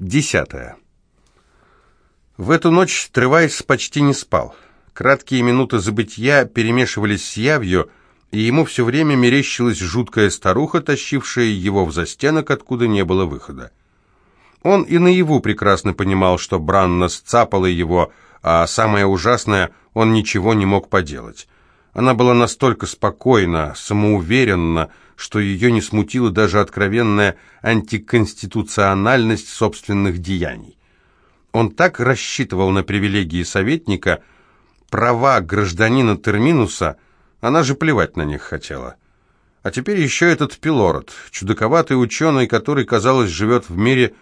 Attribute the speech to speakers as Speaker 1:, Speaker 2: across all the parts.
Speaker 1: Десятое. В эту ночь Тревайс почти не спал. Краткие минуты забытья перемешивались с явью, и ему все время мерещилась жуткая старуха, тащившая его в застенок, откуда не было выхода. Он и наяву прекрасно понимал, что Бранна сцапала его, а самое ужасное, он ничего не мог поделать. Она была настолько спокойна, самоуверенна, что ее не смутила даже откровенная антиконституциональность собственных деяний. Он так рассчитывал на привилегии советника, права гражданина Терминуса, она же плевать на них хотела. А теперь еще этот Пилород, чудаковатый ученый, который, казалось, живет в мире,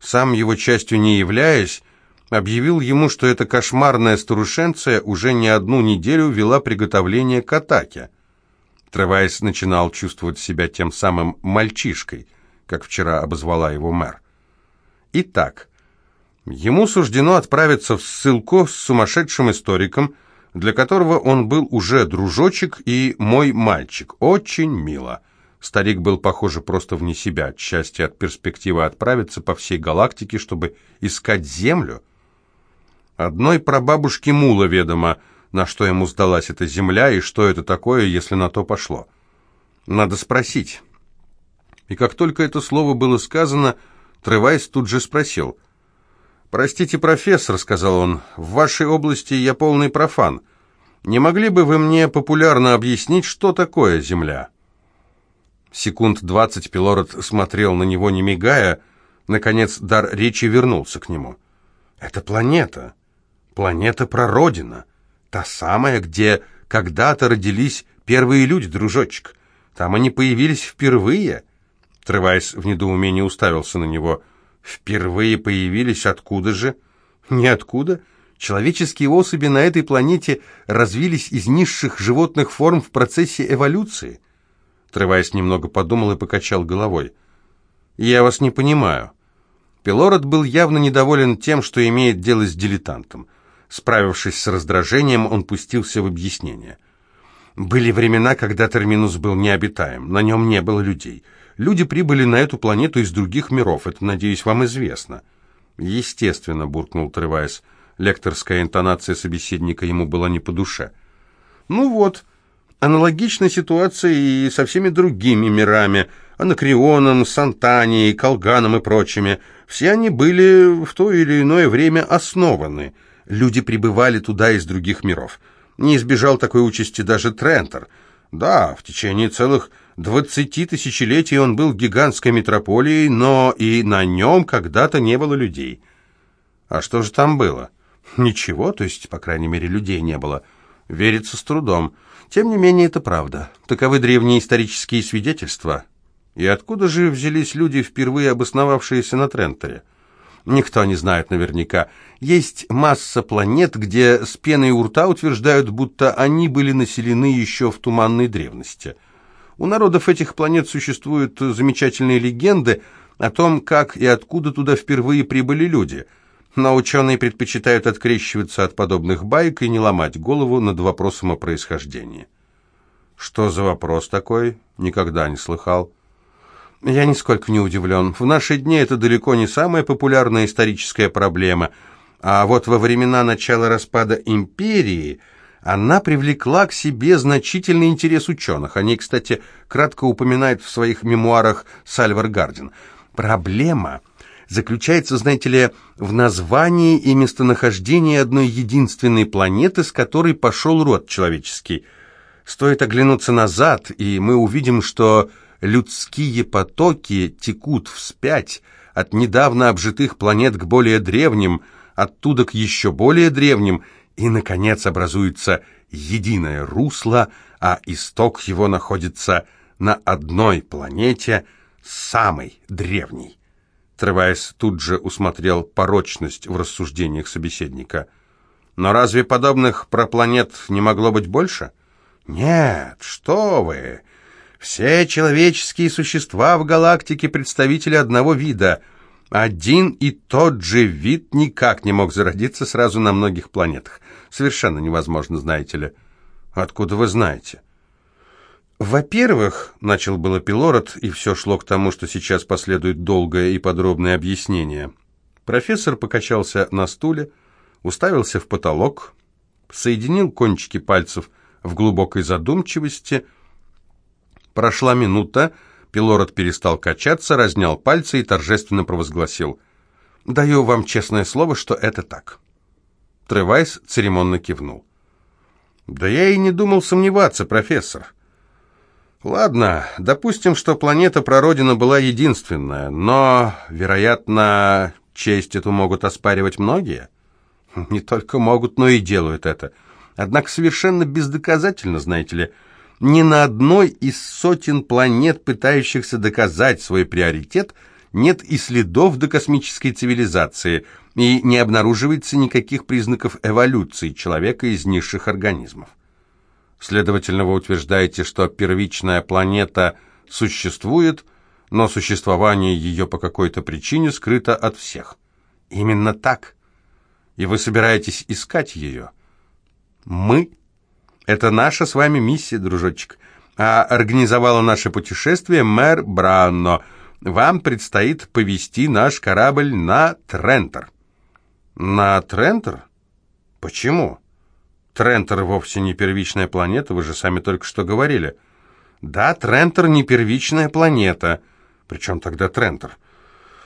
Speaker 1: сам его частью не являясь, объявил ему, что эта кошмарная старушенция уже не одну неделю вела приготовление к атаке. Тревайс начинал чувствовать себя тем самым «мальчишкой», как вчера обозвала его мэр. Итак, ему суждено отправиться в ссылку с сумасшедшим историком, для которого он был уже дружочек и мой мальчик. Очень мило. Старик был, похоже, просто вне себя от счастья, от перспективы отправиться по всей галактике, чтобы искать Землю. Одной прабабушке Мула ведомо, на что ему сдалась эта земля и что это такое, если на то пошло. Надо спросить. И как только это слово было сказано, Тревайс тут же спросил. «Простите, профессор», — сказал он, — «в вашей области я полный профан. Не могли бы вы мне популярно объяснить, что такое Земля?» Секунд двадцать Пилород смотрел на него, не мигая. Наконец дар речи вернулся к нему. «Это планета. Планета Прародина. Та самая, где когда-то родились первые люди, дружочек. Там они появились впервые». Тревайс в недоумении уставился на него. «Впервые появились? Откуда же?» «Ниоткуда. Человеческие особи на этой планете развились из низших животных форм в процессе эволюции». Тревайс немного подумал и покачал головой. «Я вас не понимаю». Пилород был явно недоволен тем, что имеет дело с дилетантом. Справившись с раздражением, он пустился в объяснение. Были времена, когда терминус был необитаем, на нем не было людей. Люди прибыли на эту планету из других миров, это, надеюсь, вам известно. Естественно, буркнул Тревайс. Лекторская интонация собеседника ему была не по душе. Ну вот, аналогичная ситуация и со всеми другими мирами, Анакреоном, Сантанией, Колганом и прочими. Все они были в то или иное время основаны – Люди прибывали туда из других миров. Не избежал такой участи даже Трентер. Да, в течение целых двадцати тысячелетий он был гигантской метрополией, но и на нем когда-то не было людей. А что же там было? Ничего, то есть, по крайней мере, людей не было. Верится с трудом. Тем не менее, это правда. Таковы древние исторические свидетельства. И откуда же взялись люди, впервые обосновавшиеся на Трентере? Никто не знает наверняка. Есть масса планет, где с пеной у рта утверждают, будто они были населены еще в туманной древности. У народов этих планет существуют замечательные легенды о том, как и откуда туда впервые прибыли люди. Но ученые предпочитают открещиваться от подобных баек и не ломать голову над вопросом о происхождении. Что за вопрос такой? Никогда не слыхал. Я нисколько не удивлен. В наши дни это далеко не самая популярная историческая проблема. А вот во времена начала распада империи она привлекла к себе значительный интерес ученых. Они, кстати, кратко упоминает в своих мемуарах Сальвар Гардин. Проблема заключается, знаете ли, в названии и местонахождении одной единственной планеты, с которой пошел род человеческий. Стоит оглянуться назад, и мы увидим, что людские потоки текут вспять от недавно обжитых планет к более древним, оттуда к еще более древним, и, наконец, образуется единое русло, а исток его находится на одной планете, самой древней. Тревайс тут же усмотрел порочность в рассуждениях собеседника. Но разве подобных пропланет не могло быть больше? Нет, что вы! Все человеческие существа в галактике представители одного вида. Один и тот же вид никак не мог зародиться сразу на многих планетах. Совершенно невозможно, знаете ли. Откуда вы знаете? Во-первых, начал было Пилород, и все шло к тому, что сейчас последует долгое и подробное объяснение. Профессор покачался на стуле, уставился в потолок, соединил кончики пальцев в глубокой задумчивости. Прошла минута, Пилород перестал качаться, разнял пальцы и торжественно провозгласил. «Даю вам честное слово, что это так». Тревайс церемонно кивнул. «Да я и не думал сомневаться, профессор. Ладно, допустим, что планета Прародина была единственная, но, вероятно, честь эту могут оспаривать многие. Не только могут, но и делают это. Однако совершенно бездоказательно, знаете ли, ни на одной из сотен планет, пытающихся доказать свой приоритет, нет и следов до космической цивилизации, и не обнаруживается никаких признаков эволюции человека из низших организмов. Следовательно, вы утверждаете, что первичная планета существует, но существование ее по какой-то причине скрыто от всех. Именно так. И вы собираетесь искать ее. Мы? Это наша с вами миссия, дружочек. А организовала наше путешествие мэр Бранно. Вам предстоит повести наш корабль на Трентер. На Трентер? Почему? Трентер вовсе не первичная планета, вы же сами только что говорили. Да, Трентер не первичная планета. Причем тогда Трентер?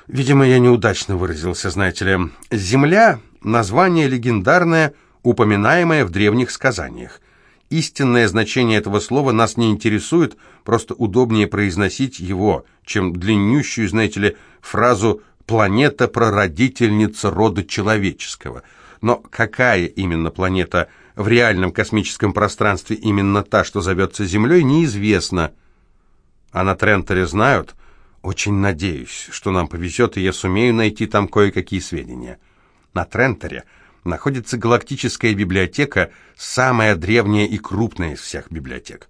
Speaker 1: Видимо, я неудачно выразился, знаете ли. Земля — название легендарное, упоминаемое в древних сказаниях. Истинное значение этого слова нас не интересует, просто удобнее произносить его, чем длиннющую, знаете ли, фразу «планета-прародительница рода человеческого». Но какая именно планета – в реальном космическом пространстве именно та, что зовется Землей, неизвестно. А на Тренторе знают? Очень надеюсь, что нам повезет, и я сумею найти там кое-какие сведения. На Тренторе находится галактическая библиотека, самая древняя и крупная из всех библиотек.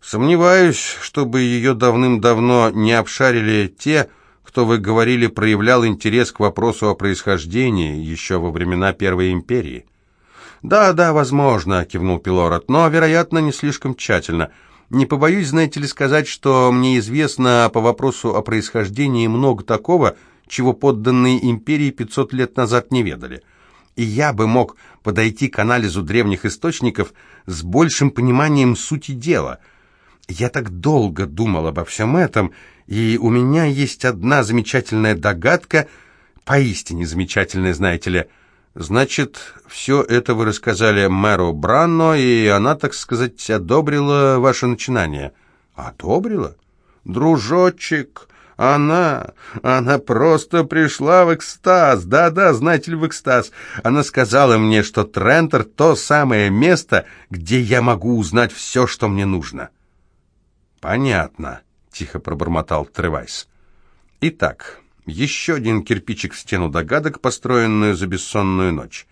Speaker 1: Сомневаюсь, чтобы ее давным-давно не обшарили те, кто, вы говорили, проявлял интерес к вопросу о происхождении еще во времена Первой империи. «Да, да, возможно», — кивнул Пилород, — «но, вероятно, не слишком тщательно. Не побоюсь, знаете ли, сказать, что мне известно по вопросу о происхождении много такого, чего подданные империи 500 лет назад не ведали. И я бы мог подойти к анализу древних источников с большим пониманием сути дела. Я так долго думал обо всем этом, и у меня есть одна замечательная догадка, поистине замечательная, знаете ли, — Значит, все это вы рассказали мэру Бранно, и она, так сказать, одобрила ваше начинание. Одобрила? Дружочек, она, она просто пришла в экстаз. Да-да, знаете ли, в экстаз. Она сказала мне, что Трентер — то самое место, где я могу узнать все, что мне нужно. Понятно, — тихо пробормотал Тревайс. Итак, еще один кирпичик в стену догадок, построенную за бессонную ночь.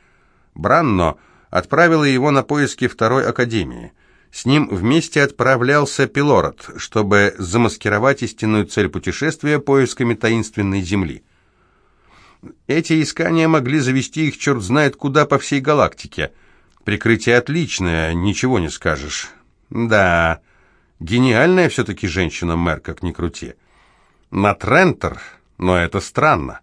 Speaker 1: Бранно отправила его на поиски второй академии. С ним вместе отправлялся Пилород, чтобы замаскировать истинную цель путешествия поисками таинственной земли. Эти искания могли завести их черт знает куда по всей галактике. Прикрытие отличное, ничего не скажешь. Да, гениальная все-таки женщина-мэр, как ни крути. На Трентер но это странно.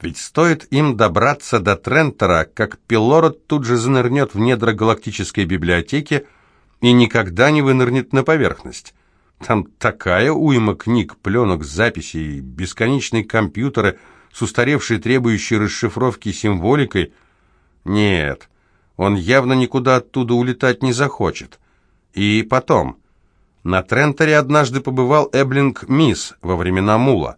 Speaker 1: Ведь стоит им добраться до Трентера, как Пилород тут же занырнет в недра галактической библиотеки и никогда не вынырнет на поверхность. Там такая уйма книг, пленок, записей, бесконечные компьютеры с устаревшей требующей расшифровки символикой. Нет, он явно никуда оттуда улетать не захочет. И потом, на Трентере однажды побывал Эблинг Мисс во времена Мула.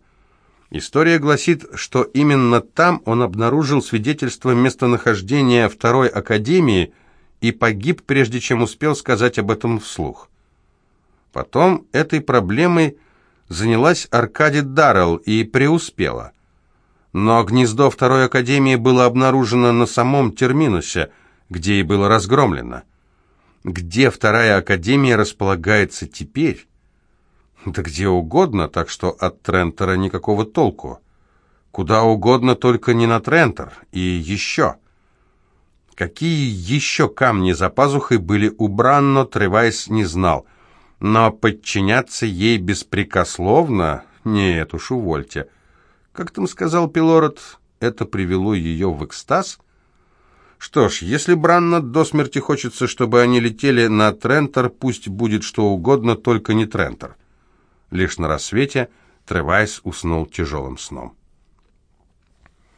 Speaker 1: История гласит, что именно там он обнаружил свидетельство местонахождения второй академии и погиб, прежде чем успел сказать об этом вслух. Потом этой проблемой занялась Аркадий Даррелл и преуспела. Но гнездо второй академии было обнаружено на самом терминусе, где и было разгромлено. Где вторая академия располагается теперь? Да где угодно, так что от Трентера никакого толку. Куда угодно, только не на Трентер. И еще. Какие еще камни за пазухой были у Бранно, Тревайс не знал. Но подчиняться ей беспрекословно? Нет уж, увольте. Как там сказал Пилород? это привело ее в экстаз? Что ж, если Бранна до смерти хочется, чтобы они летели на Трентор, пусть будет что угодно, только не Трентор. Лишь на рассвете Тревайс уснул тяжелым сном.